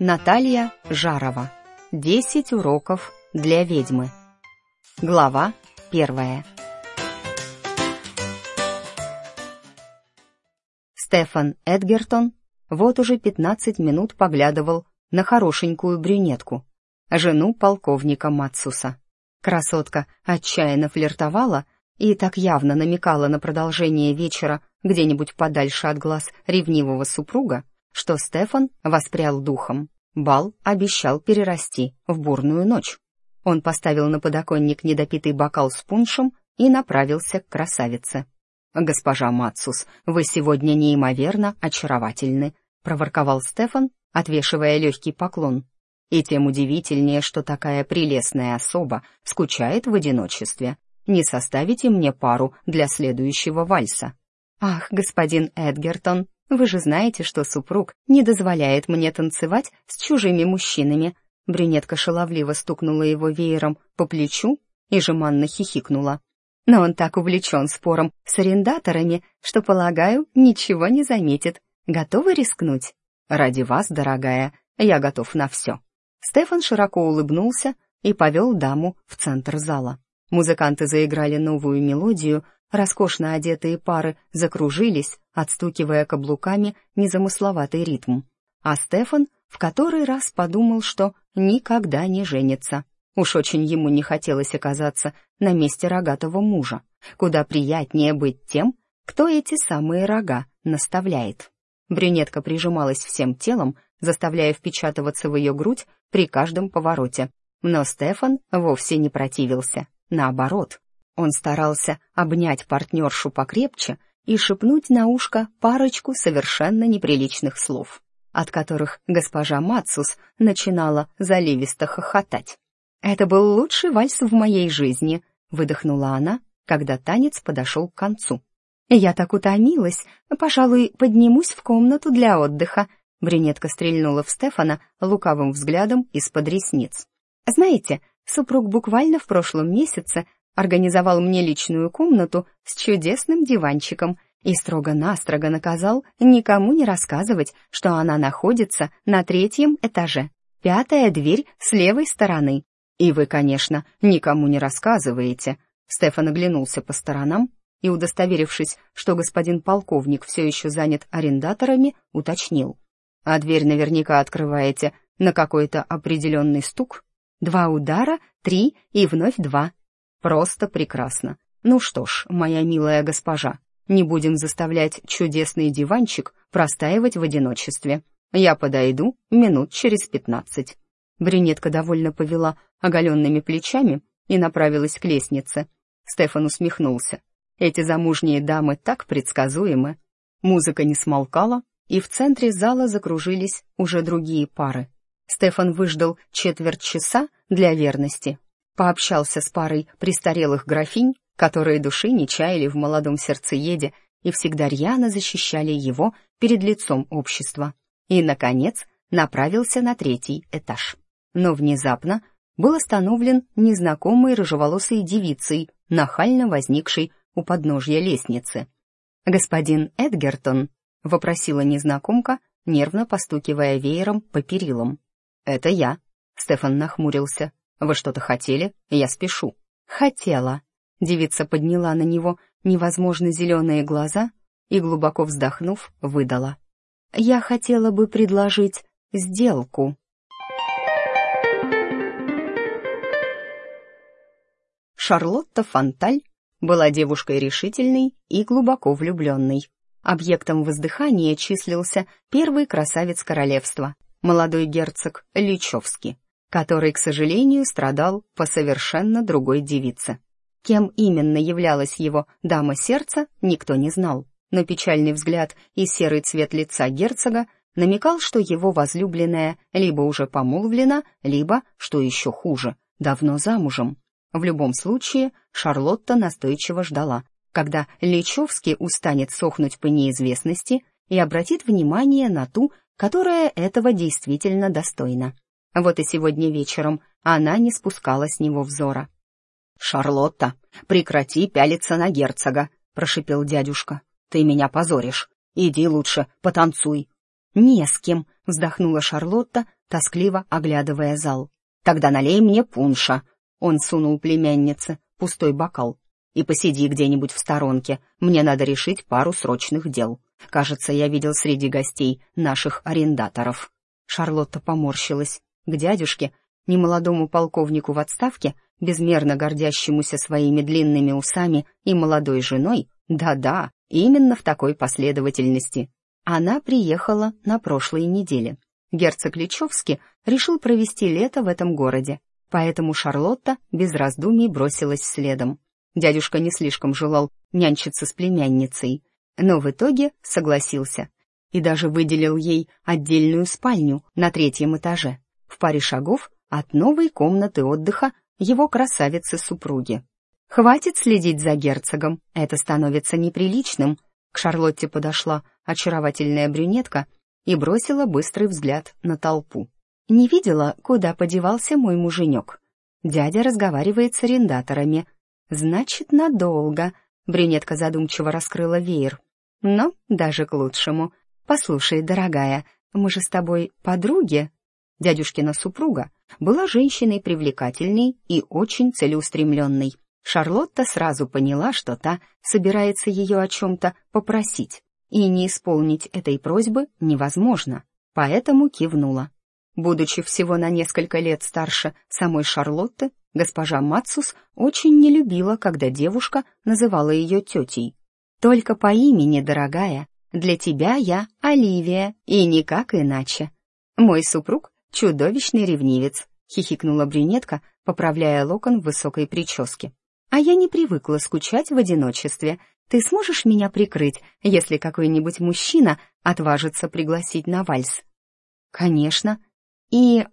Наталья Жарова. Десять уроков для ведьмы. Глава первая. Стефан Эдгертон вот уже пятнадцать минут поглядывал на хорошенькую брюнетку, жену полковника Мацуса. Красотка отчаянно флиртовала и так явно намекала на продолжение вечера где-нибудь подальше от глаз ревнивого супруга, что Стефан воспрял духом. Бал обещал перерасти в бурную ночь. Он поставил на подоконник недопитый бокал с пуншем и направился к красавице. «Госпожа Мацус, вы сегодня неимоверно очаровательны», — проворковал Стефан, отвешивая легкий поклон. «И тем удивительнее, что такая прелестная особа скучает в одиночестве. Не составите мне пару для следующего вальса?» «Ах, господин Эдгертон, вы же знаете, что супруг не дозволяет мне танцевать с чужими мужчинами». Брюнетка шаловливо стукнула его веером по плечу и жеманно хихикнула. «Но он так увлечен спором с арендаторами, что, полагаю, ничего не заметит. Готовы рискнуть?» «Ради вас, дорогая, я готов на все». Стефан широко улыбнулся и повел даму в центр зала. Музыканты заиграли новую мелодию, роскошно одетые пары закружились, отстукивая каблуками незамысловатый ритм. А Стефан в который раз подумал, что никогда не женится. Уж очень ему не хотелось оказаться на месте рогатого мужа. Куда приятнее быть тем, кто эти самые рога наставляет. Брюнетка прижималась всем телом, заставляя впечатываться в ее грудь при каждом повороте. Но Стефан вовсе не противился. Наоборот, он старался обнять партнершу покрепче и шепнуть на ушко парочку совершенно неприличных слов, от которых госпожа Мацус начинала заливисто хохотать. «Это был лучший вальс в моей жизни», — выдохнула она, когда танец подошел к концу. «Я так утомилась, пожалуй, поднимусь в комнату для отдыха», — брюнетка стрельнула в Стефана лукавым взглядом из-под ресниц. «Знаете, Супруг буквально в прошлом месяце организовал мне личную комнату с чудесным диванчиком и строго-настрого наказал никому не рассказывать, что она находится на третьем этаже. Пятая дверь с левой стороны. И вы, конечно, никому не рассказываете. Стефан оглянулся по сторонам и, удостоверившись, что господин полковник все еще занят арендаторами, уточнил. А дверь наверняка открываете на какой-то определенный стук? Два удара, три и вновь два. Просто прекрасно. Ну что ж, моя милая госпожа, не будем заставлять чудесный диванчик простаивать в одиночестве. Я подойду минут через пятнадцать. Брюнетка довольно повела оголенными плечами и направилась к лестнице. Стефан усмехнулся. Эти замужние дамы так предсказуемы. Музыка не смолкала, и в центре зала закружились уже другие пары. Стефан выждал четверть часа для верности. Пообщался с парой престарелых графинь, которые души не чаяли в молодом сердцееде и всегда рьяно защищали его перед лицом общества. И, наконец, направился на третий этаж. Но внезапно был остановлен незнакомой рыжеволосой девицей, нахально возникшей у подножья лестницы. «Господин Эдгертон?» — вопросила незнакомка, нервно постукивая веером по перилам. «Это я», — Стефан нахмурился. «Вы что-то хотели? Я спешу». «Хотела». Девица подняла на него невозможно зеленые глаза и, глубоко вздохнув, выдала. «Я хотела бы предложить сделку». Шарлотта Фонталь была девушкой решительной и глубоко влюбленной. Объектом воздыхания числился первый красавец королевства, молодой герцог Личевский, который, к сожалению, страдал по совершенно другой девице. Кем именно являлась его дама сердца, никто не знал, но печальный взгляд и серый цвет лица герцога намекал, что его возлюбленная либо уже помолвлена, либо, что еще хуже, давно замужем. В любом случае, Шарлотта настойчиво ждала, когда Личевский устанет сохнуть по неизвестности и обратит внимание на ту, которая этого действительно достойна. Вот и сегодня вечером она не спускала с него взора. «Шарлотта, прекрати пялиться на герцога», — прошипел дядюшка. «Ты меня позоришь. Иди лучше, потанцуй». «Не с кем», — вздохнула Шарлотта, тоскливо оглядывая зал. «Тогда налей мне пунша!» Он сунул племяннице пустой бокал. «И посиди где-нибудь в сторонке, мне надо решить пару срочных дел. Кажется, я видел среди гостей наших арендаторов». Шарлотта поморщилась. К дядюшке, немолодому полковнику в отставке, безмерно гордящемуся своими длинными усами и молодой женой, да-да, именно в такой последовательности. Она приехала на прошлой неделе. Герцог Личевский решил провести лето в этом городе, поэтому Шарлотта без раздумий бросилась следом. Дядюшка не слишком желал нянчиться с племянницей, но в итоге согласился и даже выделил ей отдельную спальню на третьем этаже, в паре шагов от новой комнаты отдыха его красавицы-супруги. Хватит следить за герцогом, это становится неприличным. К Шарлотте подошла очаровательная брюнетка и бросила быстрый взгляд на толпу. Не видела, куда подевался мой муженек. Дядя разговаривает с арендаторами. Значит, надолго. Брюнетка задумчиво раскрыла веер. Но даже к лучшему. Послушай, дорогая, мы же с тобой подруги. Дядюшкина супруга была женщиной привлекательной и очень целеустремленной. Шарлотта сразу поняла, что та собирается ее о чем-то попросить, и не исполнить этой просьбы невозможно, поэтому кивнула. Будучи всего на несколько лет старше самой Шарлотты, госпожа Мацус очень не любила, когда девушка называла ее тетей. «Только по имени, дорогая, для тебя я Оливия, и никак иначе. Мой супруг — чудовищный ревнивец», — хихикнула брюнетка, поправляя локон в высокой прическе. «А я не привыкла скучать в одиночестве. Ты сможешь меня прикрыть, если какой-нибудь мужчина отважится пригласить на вальс?» «Конечно», и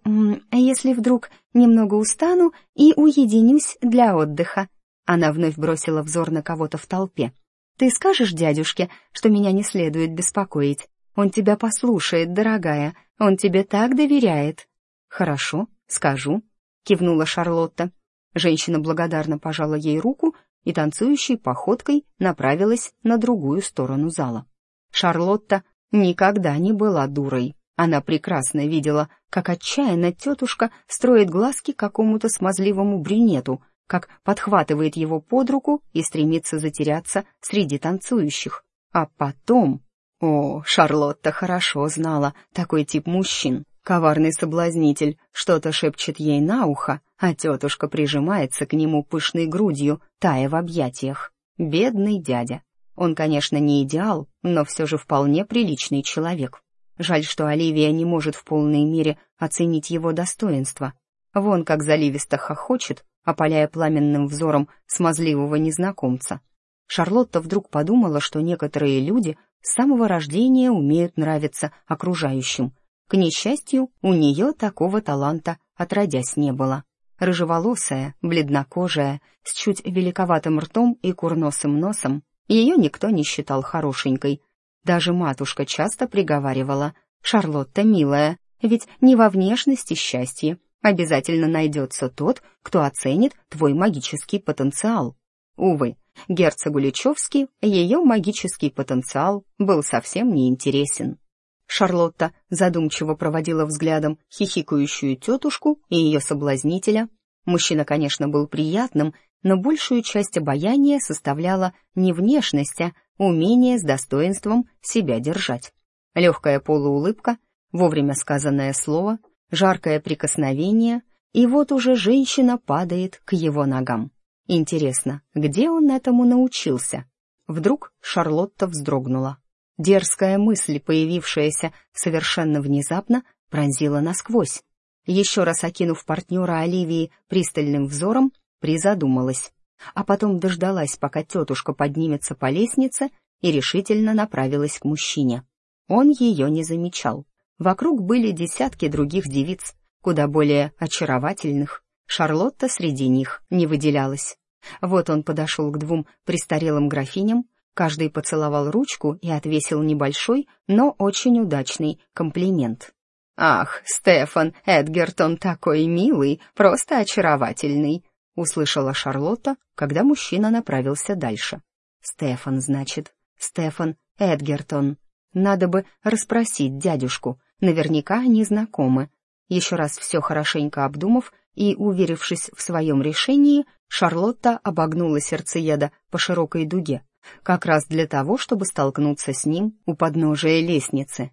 если вдруг немного устану и уединюсь для отдыха. Она вновь бросила взор на кого-то в толпе. Ты скажешь дядюшке, что меня не следует беспокоить. Он тебя послушает, дорогая. Он тебе так доверяет. Хорошо, скажу, кивнула Шарлотта. Женщина благодарно пожала ей руку и танцующей походкой направилась на другую сторону зала. Шарлотта никогда не была дурой. Она прекрасно видела, как отчаянно тетушка строит глазки какому-то смазливому брюнету, как подхватывает его под руку и стремится затеряться среди танцующих. А потом... О, Шарлотта хорошо знала такой тип мужчин. Коварный соблазнитель что-то шепчет ей на ухо, а тетушка прижимается к нему пышной грудью, тая в объятиях. Бедный дядя. Он, конечно, не идеал, но все же вполне приличный человек. Жаль, что Оливия не может в полной мере оценить его достоинство. Вон как заливисто хохочет, опаляя пламенным взором смазливого незнакомца. Шарлотта вдруг подумала, что некоторые люди с самого рождения умеют нравиться окружающим. К несчастью, у нее такого таланта отродясь не было. Рыжеволосая, бледнокожая, с чуть великоватым ртом и курносым носом, ее никто не считал хорошенькой — даже матушка часто приговаривала, «Шарлотта, милая, ведь не во внешности счастье. Обязательно найдется тот, кто оценит твой магический потенциал». Увы, герцогу Личевски ее магический потенциал был совсем не интересен. Шарлотта задумчиво проводила взглядом хихикающую тетушку и ее соблазнителя. Мужчина, конечно, был приятным, но большую часть обаяния составляла не внешность, а умение с достоинством себя держать. Легкая полуулыбка, вовремя сказанное слово, жаркое прикосновение, и вот уже женщина падает к его ногам. Интересно, где он этому научился? Вдруг Шарлотта вздрогнула. Дерзкая мысль, появившаяся совершенно внезапно, пронзила насквозь. Еще раз окинув партнера Оливии пристальным взором, призадумалась а потом дождалась, пока тетушка поднимется по лестнице и решительно направилась к мужчине. Он ее не замечал. Вокруг были десятки других девиц, куда более очаровательных. Шарлотта среди них не выделялась. Вот он подошел к двум престарелым графиням, каждый поцеловал ручку и отвесил небольшой, но очень удачный комплимент. «Ах, Стефан Эдгертон такой милый, просто очаровательный!» — услышала Шарлотта, когда мужчина направился дальше. «Стефан, значит, Стефан Эдгертон. Надо бы расспросить дядюшку, наверняка они знакомы. Еще раз все хорошенько обдумав и уверившись в своем решении, Шарлотта обогнула сердцееда по широкой дуге, как раз для того, чтобы столкнуться с ним у подножия лестницы.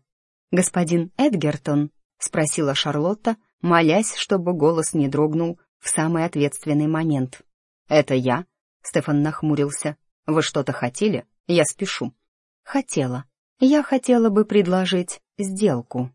«Господин Эдгертон?» — спросила Шарлотта, молясь, чтобы голос не дрогнул в самый ответственный момент. «Это я?» — Стефан нахмурился. «Вы что-то хотели? Я спешу». «Хотела. Я хотела бы предложить сделку».